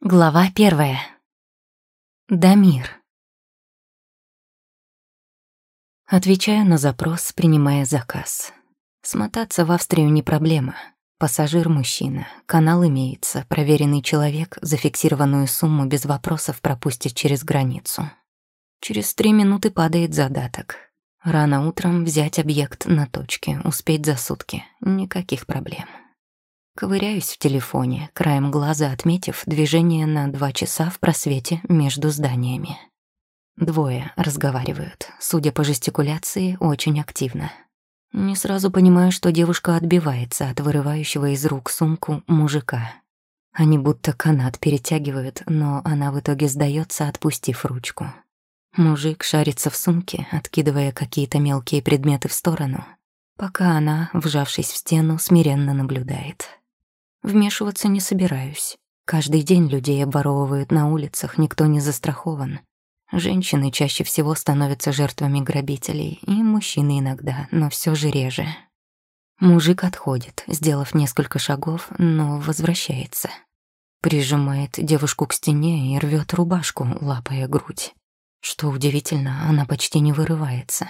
Глава первая. Дамир. Отвечаю на запрос, принимая заказ. Смотаться в Австрию не проблема. Пассажир мужчина, канал имеется, проверенный человек зафиксированную сумму без вопросов пропустит через границу. Через три минуты падает задаток. Рано утром взять объект на точке, успеть за сутки. Никаких проблем. Ковыряюсь в телефоне, краем глаза отметив движение на два часа в просвете между зданиями. Двое разговаривают, судя по жестикуляции, очень активно. Не сразу понимаю, что девушка отбивается от вырывающего из рук сумку мужика. Они будто канат перетягивают, но она в итоге сдается, отпустив ручку. Мужик шарится в сумке, откидывая какие-то мелкие предметы в сторону, пока она, вжавшись в стену, смиренно наблюдает. Вмешиваться не собираюсь. Каждый день людей обворовывают на улицах, никто не застрахован. Женщины чаще всего становятся жертвами грабителей, и мужчины иногда, но все же реже. Мужик отходит, сделав несколько шагов, но возвращается. Прижимает девушку к стене и рвет рубашку, лапая грудь. Что удивительно, она почти не вырывается.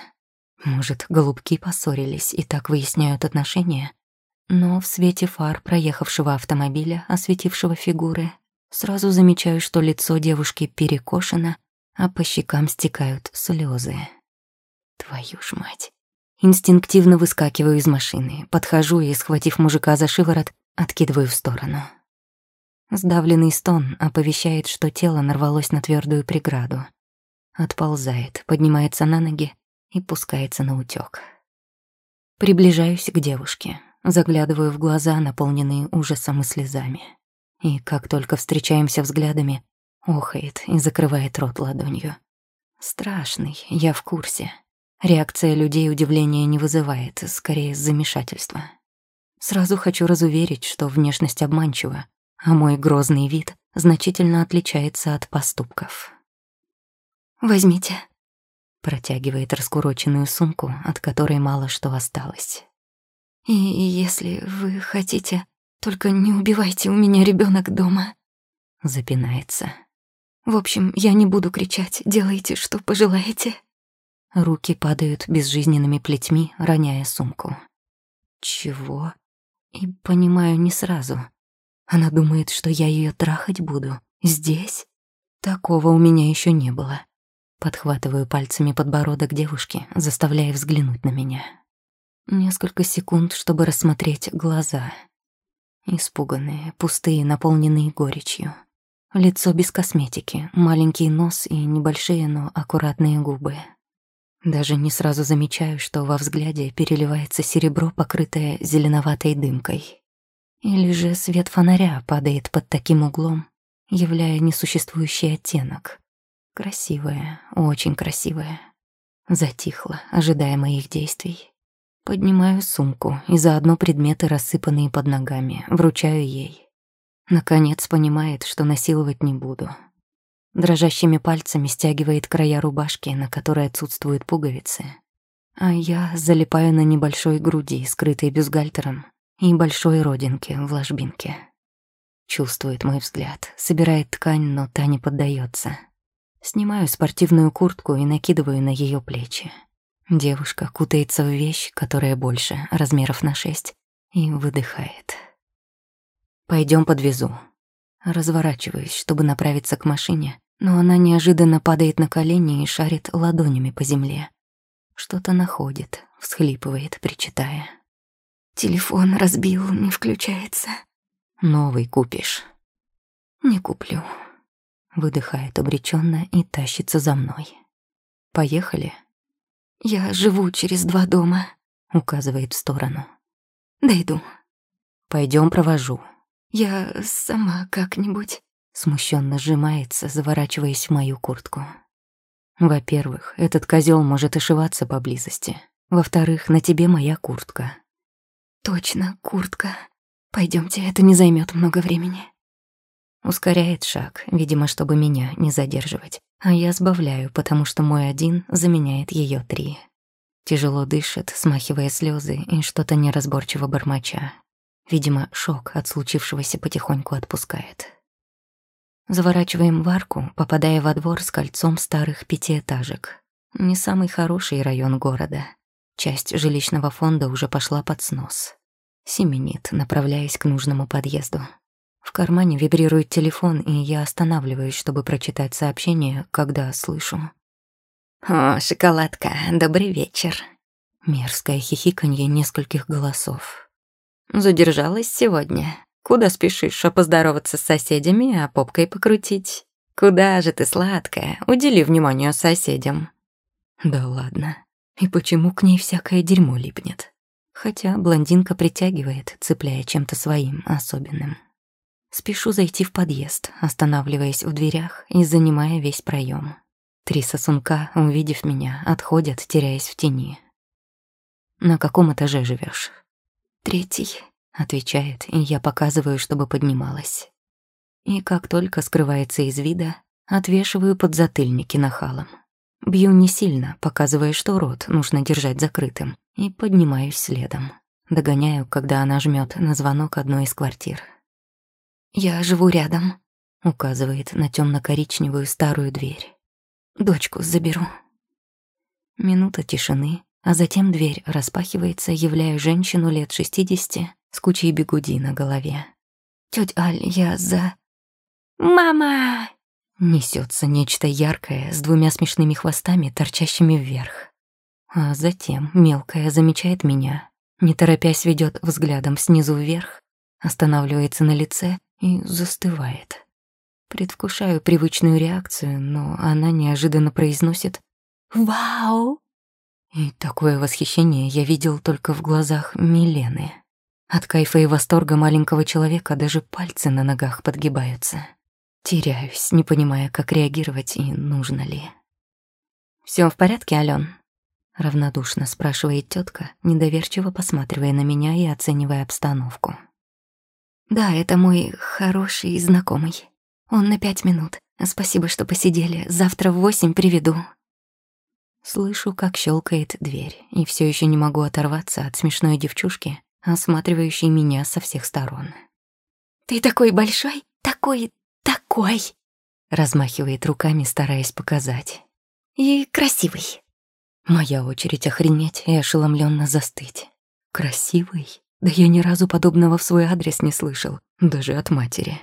Может, голубки поссорились и так выясняют отношения? Но в свете фар проехавшего автомобиля, осветившего фигуры, сразу замечаю, что лицо девушки перекошено, а по щекам стекают слезы. Твою ж мать. Инстинктивно выскакиваю из машины, подхожу и, схватив мужика за шиворот, откидываю в сторону. Сдавленный стон оповещает, что тело нарвалось на твердую преграду. Отползает, поднимается на ноги и пускается на утёк. Приближаюсь к девушке, Заглядываю в глаза, наполненные ужасом и слезами. И как только встречаемся взглядами, охает и закрывает рот ладонью. Страшный, я в курсе. Реакция людей удивления не вызывает, скорее замешательство. Сразу хочу разуверить, что внешность обманчива, а мой грозный вид значительно отличается от поступков. «Возьмите», — протягивает раскуроченную сумку, от которой мало что осталось. И если вы хотите, только не убивайте у меня ребенок дома. Запинается. В общем, я не буду кричать, делайте, что пожелаете. Руки падают безжизненными плетьми, роняя сумку. Чего? И понимаю не сразу. Она думает, что я ее трахать буду. Здесь? Такого у меня еще не было. Подхватываю пальцами подбородок девушки, заставляя взглянуть на меня. Несколько секунд, чтобы рассмотреть глаза. Испуганные, пустые, наполненные горечью. Лицо без косметики, маленький нос и небольшие, но аккуратные губы. Даже не сразу замечаю, что во взгляде переливается серебро, покрытое зеленоватой дымкой. Или же свет фонаря падает под таким углом, являя несуществующий оттенок. Красивая, очень красивая. Затихла, ожидая моих действий. Поднимаю сумку и заодно предметы, рассыпанные под ногами, вручаю ей. Наконец понимает, что насиловать не буду. Дрожащими пальцами стягивает края рубашки, на которой отсутствуют пуговицы. А я залипаю на небольшой груди, скрытой бюстгальтером, и большой родинке в ложбинке. Чувствует мой взгляд, собирает ткань, но та не поддается. Снимаю спортивную куртку и накидываю на ее плечи. Девушка кутается в вещь, которая больше, размеров на шесть, и выдыхает. Пойдем подвезу. Разворачиваюсь, чтобы направиться к машине, но она неожиданно падает на колени и шарит ладонями по земле. Что-то находит, всхлипывает, причитая. Телефон разбил, не включается. Новый купишь. Не куплю. Выдыхает обреченно и тащится за мной. Поехали. «Я живу через два дома», — указывает в сторону. «Дойду». Пойдем провожу». «Я сама как-нибудь», — смущенно сжимается, заворачиваясь в мою куртку. «Во-первых, этот козел может ошиваться поблизости. Во-вторых, на тебе моя куртка». «Точно, куртка. Пойдемте, это не займет много времени». Ускоряет шаг, видимо, чтобы меня не задерживать. А я сбавляю, потому что мой один заменяет ее три. Тяжело дышит, смахивая слезы и что-то неразборчиво бормоча. Видимо, шок от случившегося потихоньку отпускает. Заворачиваем в арку, попадая во двор с кольцом старых пятиэтажек. Не самый хороший район города. Часть жилищного фонда уже пошла под снос. Семенит, направляясь к нужному подъезду. В кармане вибрирует телефон, и я останавливаюсь, чтобы прочитать сообщение, когда слышу. «О, шоколадка, добрый вечер». Мерзкое хихиканье нескольких голосов. «Задержалась сегодня. Куда спешишь, а поздороваться с соседями, а попкой покрутить? Куда же ты, сладкая? Удели внимание соседям». Да ладно. И почему к ней всякое дерьмо липнет? хотя блондинка притягивает, цепляя чем-то своим особенным. Спешу зайти в подъезд, останавливаясь в дверях и занимая весь проем. Три сосунка, увидев меня, отходят, теряясь в тени. «На каком этаже живешь? «Третий», — отвечает, и я показываю, чтобы поднималась. И как только скрывается из вида, отвешиваю подзатыльники нахалом. Бью не сильно, показывая, что рот нужно держать закрытым, и поднимаюсь следом. Догоняю, когда она жмет на звонок одной из квартир. «Я живу рядом», — указывает на темно коричневую старую дверь. «Дочку заберу». Минута тишины, а затем дверь распахивается, являя женщину лет шестидесяти с кучей бегуди на голове. «Тётя Аль, я за...» «Мама!» Несется нечто яркое с двумя смешными хвостами, торчащими вверх. А затем мелкая замечает меня, не торопясь ведет взглядом снизу вверх, останавливается на лице и застывает. Предвкушаю привычную реакцию, но она неожиданно произносит «Вау!». И такое восхищение я видел только в глазах Милены. От кайфа и восторга маленького человека даже пальцы на ногах подгибаются. Теряюсь, не понимая, как реагировать и нужно ли. Все в порядке, Ален? Равнодушно спрашивает тетка, недоверчиво посматривая на меня и оценивая обстановку. «Да, это мой хороший знакомый. Он на пять минут. Спасибо, что посидели. Завтра в восемь приведу». Слышу, как щелкает дверь, и все еще не могу оторваться от смешной девчушки, осматривающей меня со всех сторон. «Ты такой большой, такой такой!» Размахивает руками, стараясь показать. «И красивый». Моя очередь охренеть и ошеломленно застыть. Красивый? Да я ни разу подобного в свой адрес не слышал, даже от матери.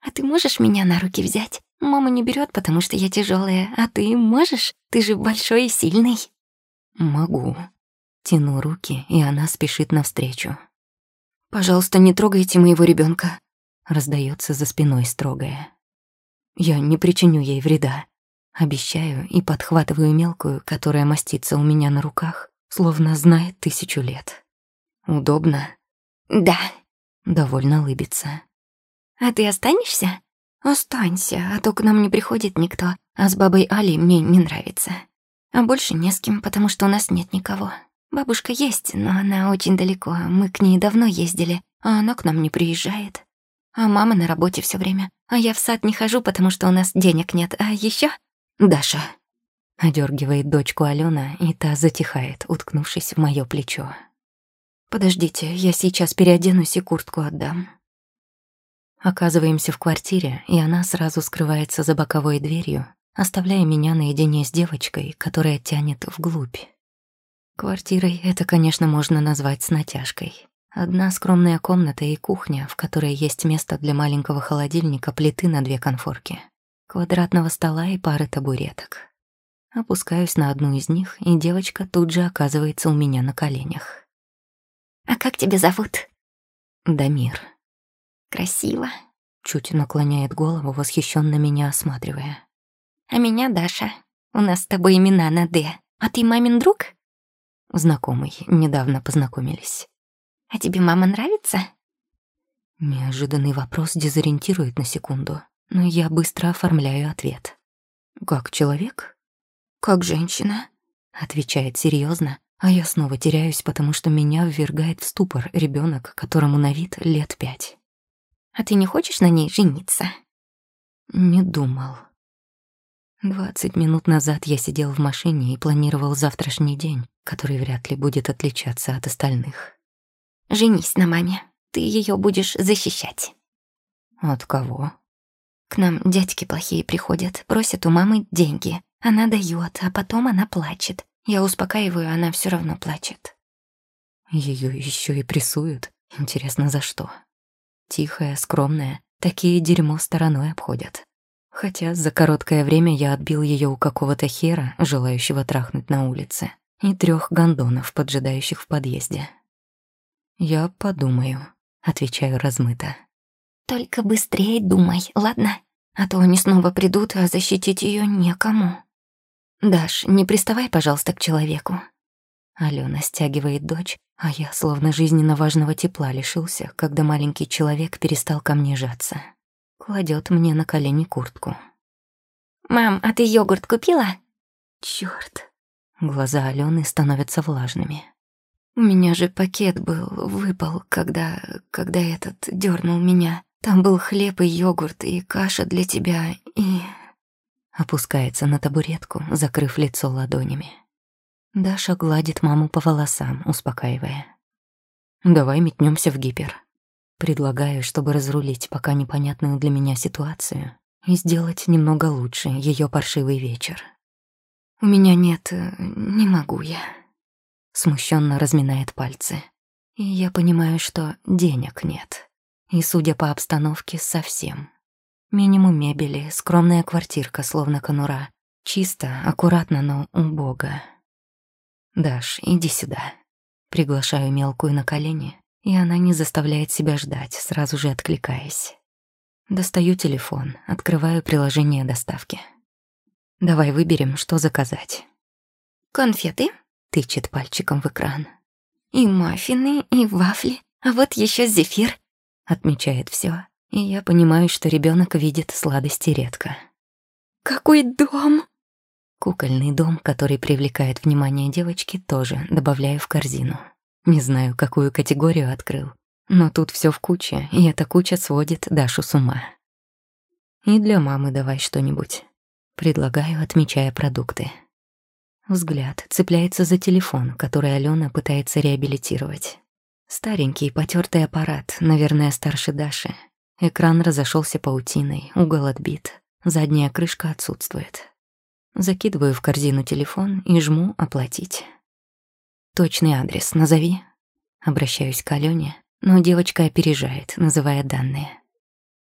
«А ты можешь меня на руки взять? Мама не берет, потому что я тяжелая, а ты можешь? Ты же большой и сильный». «Могу». Тяну руки, и она спешит навстречу. «Пожалуйста, не трогайте моего ребенка раздается за спиной строгая. Я не причиню ей вреда. Обещаю и подхватываю мелкую, которая мастится у меня на руках, словно знает тысячу лет. Удобно? Да. Довольно улыбится. А ты останешься? Останься, а то к нам не приходит никто, а с бабой Али мне не нравится. А больше не с кем, потому что у нас нет никого. Бабушка есть, но она очень далеко, мы к ней давно ездили, а она к нам не приезжает. А мама на работе все время. А я в сад не хожу, потому что у нас денег нет. А еще Даша. Одергивает дочку Алена, и та затихает, уткнувшись в моё плечо. Подождите, я сейчас переоденусь и куртку отдам. Оказываемся в квартире, и она сразу скрывается за боковой дверью, оставляя меня наедине с девочкой, которая тянет вглубь. Квартирой это, конечно, можно назвать с натяжкой. Одна скромная комната и кухня, в которой есть место для маленького холодильника, плиты на две конфорки, квадратного стола и пары табуреток. Опускаюсь на одну из них, и девочка тут же оказывается у меня на коленях. «А как тебя зовут?» «Дамир». «Красиво», — чуть наклоняет голову, восхищенно меня осматривая. «А меня Даша. У нас с тобой имена на «Д». А ты мамин друг?» Знакомый, недавно познакомились. «А тебе мама нравится?» Неожиданный вопрос дезориентирует на секунду, но я быстро оформляю ответ. «Как человек?» «Как женщина», — отвечает серьезно, а я снова теряюсь, потому что меня ввергает в ступор ребенок, которому на вид лет пять. «А ты не хочешь на ней жениться?» «Не думал». Двадцать минут назад я сидел в машине и планировал завтрашний день, который вряд ли будет отличаться от остальных. Женись на маме. Ты ее будешь защищать. От кого? К нам дядьки плохие приходят, просят у мамы деньги. Она дает, а потом она плачет. Я успокаиваю, она все равно плачет. Ее еще и прессуют. Интересно, за что? Тихая, скромная, такие дерьмо стороной обходят. Хотя за короткое время я отбил ее у какого-то хера, желающего трахнуть на улице, и трех гондонов, поджидающих в подъезде. «Я подумаю», — отвечаю размыто. «Только быстрее думай, ладно? А то они снова придут, а защитить ее некому». «Даш, не приставай, пожалуйста, к человеку». Алена стягивает дочь, а я словно жизненно важного тепла лишился, когда маленький человек перестал ко мне жаться. Кладет мне на колени куртку. «Мам, а ты йогурт купила?» Черт! Глаза Алены становятся влажными. У меня же пакет был, выпал, когда... когда этот дернул меня. Там был хлеб и йогурт, и каша для тебя, и... Опускается на табуретку, закрыв лицо ладонями. Даша гладит маму по волосам, успокаивая. «Давай метнемся в гипер». Предлагаю, чтобы разрулить пока непонятную для меня ситуацию и сделать немного лучше ее паршивый вечер. «У меня нет... Э, не могу я». Смущенно разминает пальцы. И я понимаю, что денег нет. И, судя по обстановке, совсем. Минимум мебели, скромная квартирка, словно конура. Чисто, аккуратно, но убого. «Даш, иди сюда». Приглашаю мелкую на колени, и она не заставляет себя ждать, сразу же откликаясь. Достаю телефон, открываю приложение доставки. «Давай выберем, что заказать». «Конфеты?» тычет пальчиком в экран. «И маффины, и вафли, а вот еще зефир», — отмечает все, и я понимаю, что ребенок видит сладости редко. «Какой дом!» Кукольный дом, который привлекает внимание девочки, тоже добавляю в корзину. Не знаю, какую категорию открыл, но тут все в куче, и эта куча сводит Дашу с ума. И для мамы давай что-нибудь. Предлагаю, отмечая продукты. Взгляд цепляется за телефон, который Алена пытается реабилитировать. Старенький, потертый аппарат, наверное, старше Даши. Экран разошелся паутиной, угол отбит, задняя крышка отсутствует. Закидываю в корзину телефон и жму «Оплатить». «Точный адрес назови». Обращаюсь к Алене, но девочка опережает, называя данные.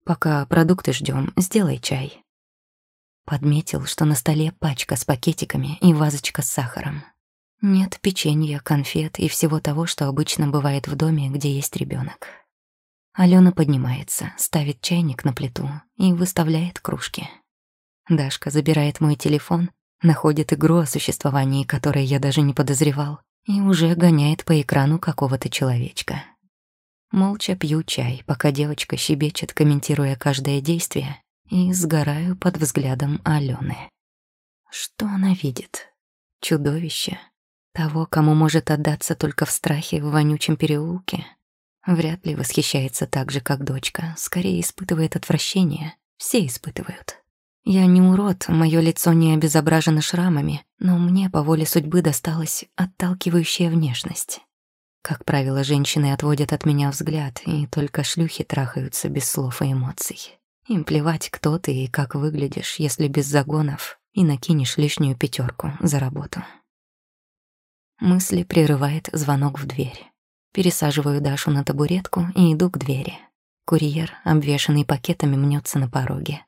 «Пока продукты ждем, сделай чай». Подметил, что на столе пачка с пакетиками и вазочка с сахаром. Нет печенья, конфет и всего того, что обычно бывает в доме, где есть ребенок. Алена поднимается, ставит чайник на плиту и выставляет кружки. Дашка забирает мой телефон, находит игру, о существовании которой я даже не подозревал, и уже гоняет по экрану какого-то человечка. Молча пью чай, пока девочка щебечет, комментируя каждое действие, и сгораю под взглядом Алены. Что она видит? Чудовище? Того, кому может отдаться только в страхе в вонючем переулке? Вряд ли восхищается так же, как дочка, скорее испытывает отвращение. Все испытывают. Я не урод, мое лицо не обезображено шрамами, но мне по воле судьбы досталась отталкивающая внешность. Как правило, женщины отводят от меня взгляд, и только шлюхи трахаются без слов и эмоций. Им плевать, кто ты и как выглядишь, если без загонов и накинешь лишнюю пятерку за работу. Мысли прерывает звонок в дверь. Пересаживаю Дашу на табуретку и иду к двери. Курьер, обвешанный пакетами, мнется на пороге.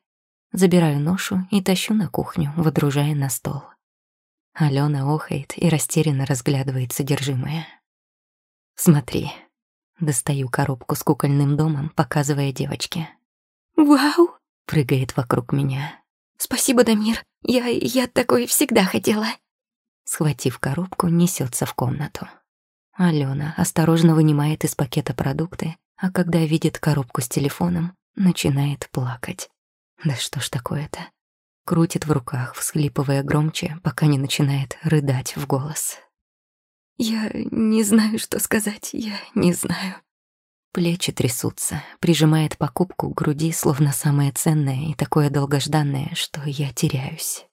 Забираю ношу и тащу на кухню, водружая на стол. Алена охает и растерянно разглядывает содержимое. «Смотри». Достаю коробку с кукольным домом, показывая девочке. «Вау!» — прыгает вокруг меня. «Спасибо, Дамир. Я, я такой всегда хотела». Схватив коробку, несется в комнату. Алена осторожно вынимает из пакета продукты, а когда видит коробку с телефоном, начинает плакать. Да что ж такое-то? Крутит в руках, всхлипывая громче, пока не начинает рыдать в голос. «Я не знаю, что сказать, я не знаю». Плечи трясутся, прижимает покупку к груди, словно самое ценное и такое долгожданное, что я теряюсь.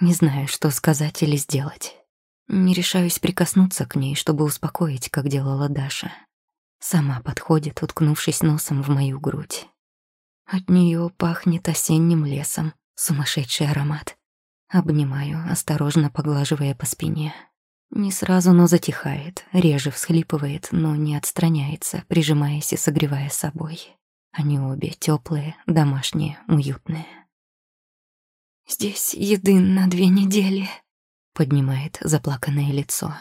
Не знаю, что сказать или сделать. Не решаюсь прикоснуться к ней, чтобы успокоить, как делала Даша. Сама подходит, уткнувшись носом в мою грудь. От нее пахнет осенним лесом, сумасшедший аромат. Обнимаю, осторожно поглаживая по спине. Не сразу, но затихает, реже всхлипывает, но не отстраняется, прижимаясь и согревая собой. Они обе теплые, домашние, уютные. «Здесь еды на две недели», — поднимает заплаканное лицо.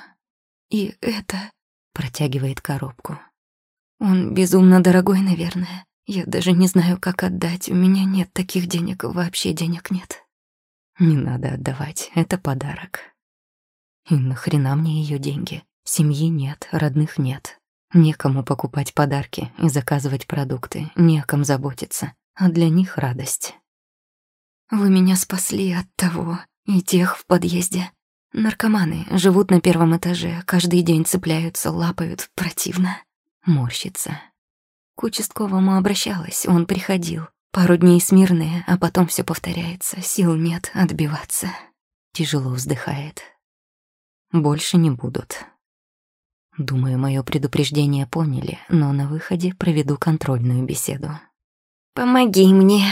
«И это...» — протягивает коробку. «Он безумно дорогой, наверное. Я даже не знаю, как отдать. У меня нет таких денег, вообще денег нет». «Не надо отдавать, это подарок». «И нахрена мне ее деньги? Семьи нет, родных нет. Некому покупать подарки и заказывать продукты, неком заботиться, а для них радость». Вы меня спасли от того и тех в подъезде. Наркоманы живут на первом этаже, каждый день цепляются, лапают, противно. Морщится. К участковому обращалась, он приходил. Пару дней смирные, а потом все повторяется, сил нет отбиваться. Тяжело вздыхает. Больше не будут. Думаю, мое предупреждение поняли, но на выходе проведу контрольную беседу. «Помоги мне!»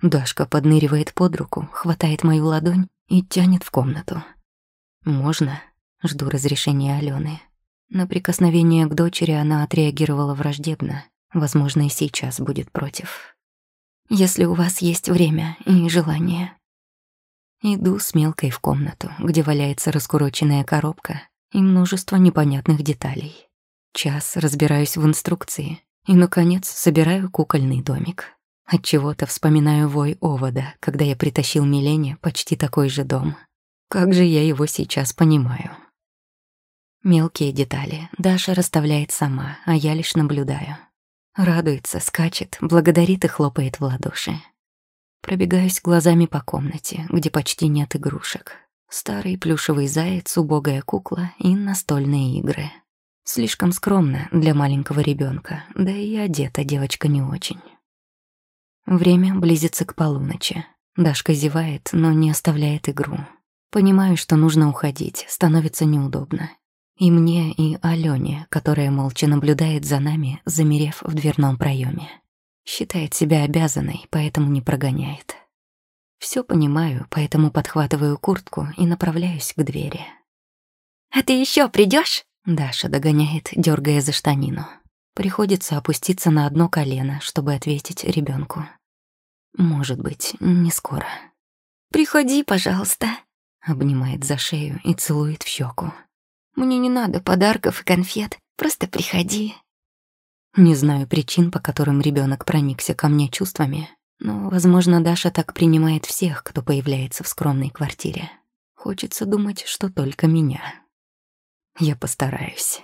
Дашка подныривает под руку, хватает мою ладонь и тянет в комнату. «Можно?» — жду разрешения Алены. На прикосновение к дочери она отреагировала враждебно. Возможно, и сейчас будет против. «Если у вас есть время и желание». Иду с мелкой в комнату, где валяется раскуроченная коробка и множество непонятных деталей. Час разбираюсь в инструкции и, наконец, собираю кукольный домик. От чего то вспоминаю вой овода, когда я притащил Милене почти такой же дом. Как же я его сейчас понимаю. Мелкие детали Даша расставляет сама, а я лишь наблюдаю. Радуется, скачет, благодарит и хлопает в ладоши. Пробегаюсь глазами по комнате, где почти нет игрушек. Старый плюшевый заяц, убогая кукла и настольные игры. Слишком скромно для маленького ребенка, да и одета девочка не очень. Время близится к полуночи. Дашка зевает, но не оставляет игру. Понимаю, что нужно уходить, становится неудобно. И мне, и Алёне, которая молча наблюдает за нами, замерев в дверном проеме. Считает себя обязанной, поэтому не прогоняет. Все понимаю, поэтому подхватываю куртку и направляюсь к двери. «А ты еще придешь? Даша догоняет, дергая за штанину. Приходится опуститься на одно колено, чтобы ответить ребенку. Может быть, не скоро. «Приходи, пожалуйста», — обнимает за шею и целует в щеку. «Мне не надо подарков и конфет, просто приходи». Не знаю причин, по которым ребенок проникся ко мне чувствами, но, возможно, Даша так принимает всех, кто появляется в скромной квартире. Хочется думать, что только меня. Я постараюсь.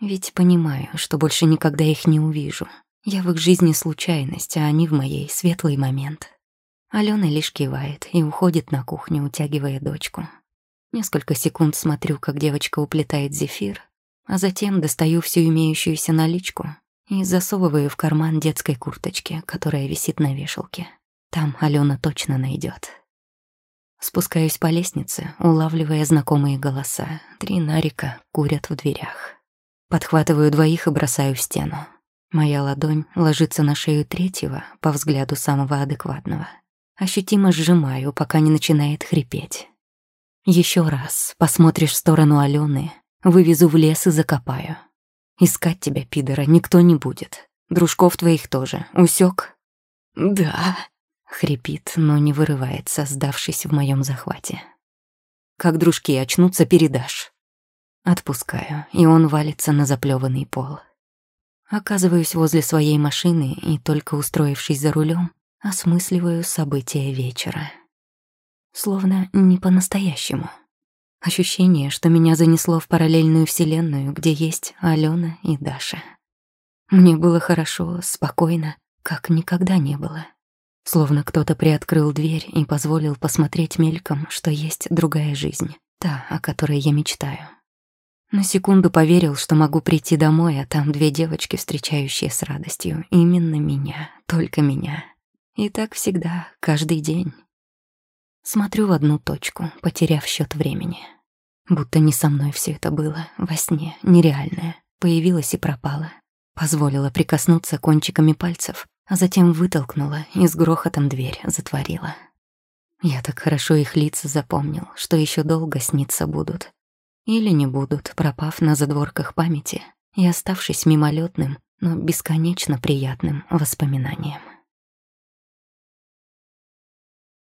Ведь понимаю, что больше никогда их не увижу. Я в их жизни случайность, а они в моей светлый момент. Алена лишь кивает и уходит на кухню, утягивая дочку. Несколько секунд смотрю, как девочка уплетает зефир, а затем достаю всю имеющуюся наличку и засовываю в карман детской курточки, которая висит на вешалке. Там Алена точно найдет. Спускаюсь по лестнице, улавливая знакомые голоса. Три нарика курят в дверях. Подхватываю двоих и бросаю в стену. Моя ладонь ложится на шею третьего, по взгляду самого адекватного. Ощутимо сжимаю, пока не начинает хрипеть. Еще раз посмотришь в сторону Алены, вывезу в лес и закопаю. Искать тебя, пидора, никто не будет. Дружков твоих тоже. Усек? Да. Хрипит, но не вырывается, сдавшись в моем захвате. Как дружки очнутся, передашь. Отпускаю, и он валится на заплеванный пол. Оказываюсь возле своей машины и, только устроившись за рулем, осмысливаю события вечера. Словно не по-настоящему. Ощущение, что меня занесло в параллельную вселенную, где есть Алена и Даша. Мне было хорошо, спокойно, как никогда не было. Словно кто-то приоткрыл дверь и позволил посмотреть мельком, что есть другая жизнь, та, о которой я мечтаю. На секунду поверил, что могу прийти домой, а там две девочки, встречающие с радостью. Именно меня, только меня. И так всегда, каждый день. Смотрю в одну точку, потеряв счет времени. Будто не со мной все это было, во сне, нереальное. Появилось и пропало. Позволила прикоснуться кончиками пальцев а затем вытолкнула и с грохотом дверь затворила. Я так хорошо их лица запомнил, что еще долго сниться будут. Или не будут, пропав на задворках памяти и оставшись мимолетным, но бесконечно приятным воспоминанием.